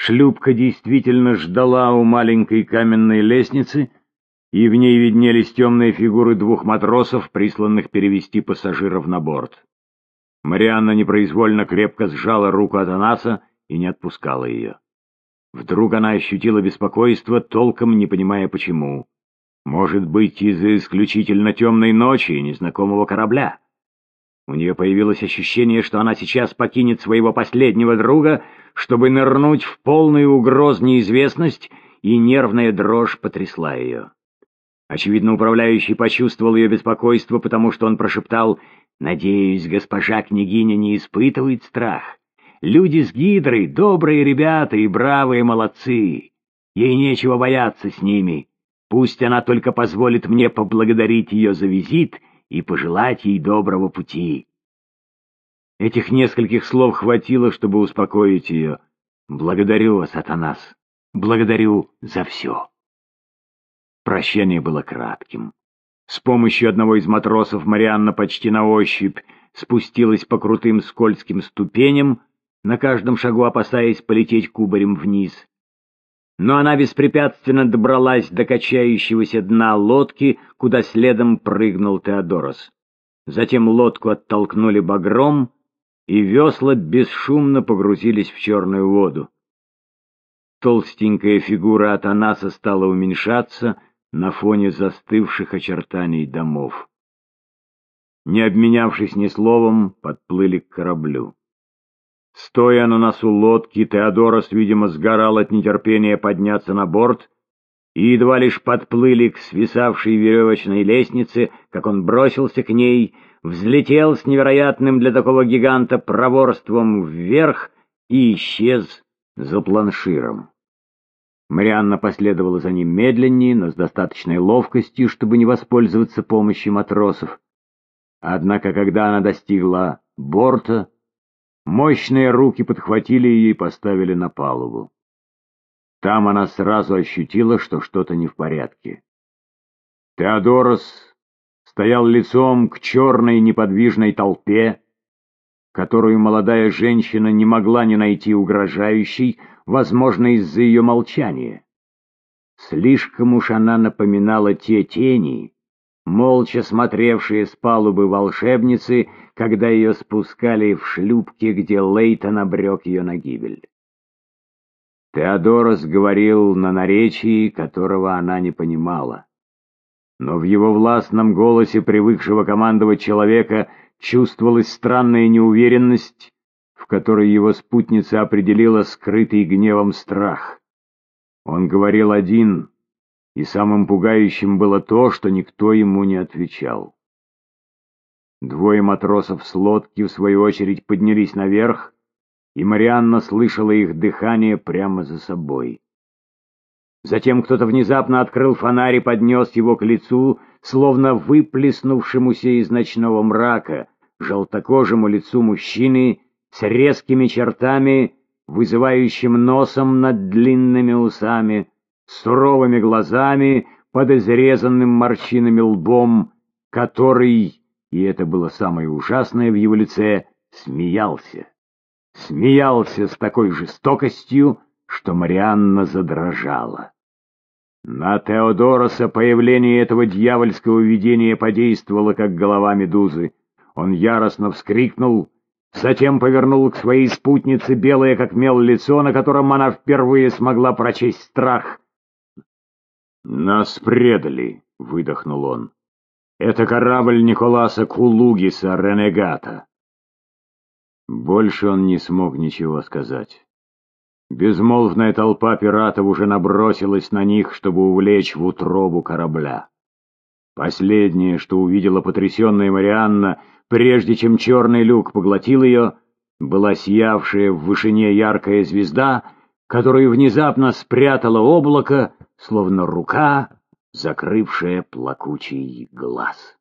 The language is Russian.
Шлюпка действительно ждала у маленькой каменной лестницы, и в ней виднелись темные фигуры двух матросов, присланных перевести пассажиров на борт. Марианна непроизвольно крепко сжала руку Атанаса и не отпускала ее. Вдруг она ощутила беспокойство, толком не понимая почему. Может быть, из-за исключительно темной ночи и незнакомого корабля. У нее появилось ощущение, что она сейчас покинет своего последнего друга, чтобы нырнуть в полную угроз неизвестность, и нервная дрожь потрясла ее. Очевидно, управляющий почувствовал ее беспокойство, потому что он прошептал «Надеюсь, госпожа княгиня не испытывает страх. Люди с гидрой — добрые ребята и бравые молодцы. Ей нечего бояться с ними. Пусть она только позволит мне поблагодарить ее за визит и пожелать ей доброго пути. Этих нескольких слов хватило, чтобы успокоить ее. Благодарю вас, Атанас. Благодарю за все. Прощание было кратким. С помощью одного из матросов Марианна почти на ощупь спустилась по крутым скользким ступеням, на каждом шагу опасаясь полететь кубарем вниз. Но она беспрепятственно добралась до качающегося дна лодки, куда следом прыгнул Теодорос. Затем лодку оттолкнули багром, и весла бесшумно погрузились в черную воду. Толстенькая фигура Атанаса стала уменьшаться на фоне застывших очертаний домов. Не обменявшись ни словом, подплыли к кораблю. Стоя на носу лодки, Теодорос, видимо, сгорал от нетерпения подняться на борт, и едва лишь подплыли к свисавшей веревочной лестнице, как он бросился к ней, взлетел с невероятным для такого гиганта проворством вверх и исчез за планширом. Марианна последовала за ним медленнее, но с достаточной ловкостью, чтобы не воспользоваться помощью матросов. Однако, когда она достигла борта, Мощные руки подхватили ее и поставили на палубу. Там она сразу ощутила, что что-то не в порядке. Теодорос стоял лицом к черной неподвижной толпе, которую молодая женщина не могла не найти угрожающей, возможно, из-за ее молчания. Слишком уж она напоминала те тени, молча смотревшие с палубы волшебницы, когда ее спускали в шлюпке, где Лейтон обрек ее на гибель. Теодорос говорил на наречии, которого она не понимала. Но в его властном голосе, привыкшего командовать человека, чувствовалась странная неуверенность, в которой его спутница определила скрытый гневом страх. Он говорил один, и самым пугающим было то, что никто ему не отвечал. Двое матросов с лодки, в свою очередь, поднялись наверх, и Марианна слышала их дыхание прямо за собой. Затем кто-то внезапно открыл фонарь и поднес его к лицу, словно выплеснувшемуся из ночного мрака, желтокожему лицу мужчины с резкими чертами, вызывающим носом над длинными усами, суровыми глазами, под изрезанным морщинами лбом, который, и это было самое ужасное в его лице, смеялся. Смеялся с такой жестокостью, что Марианна задрожала. На Теодороса появление этого дьявольского видения подействовало, как голова медузы. Он яростно вскрикнул, затем повернул к своей спутнице белое, как мел, лицо, на котором она впервые смогла прочесть страх — «Нас предали», — выдохнул он. «Это корабль Николаса Кулугиса, ренегата». Больше он не смог ничего сказать. Безмолвная толпа пиратов уже набросилась на них, чтобы увлечь в утробу корабля. Последнее, что увидела потрясенная Марианна, прежде чем черный люк поглотил ее, была сиявшая в вышине яркая звезда, которую внезапно спрятало облако, словно рука, закрывшая плакучий глаз.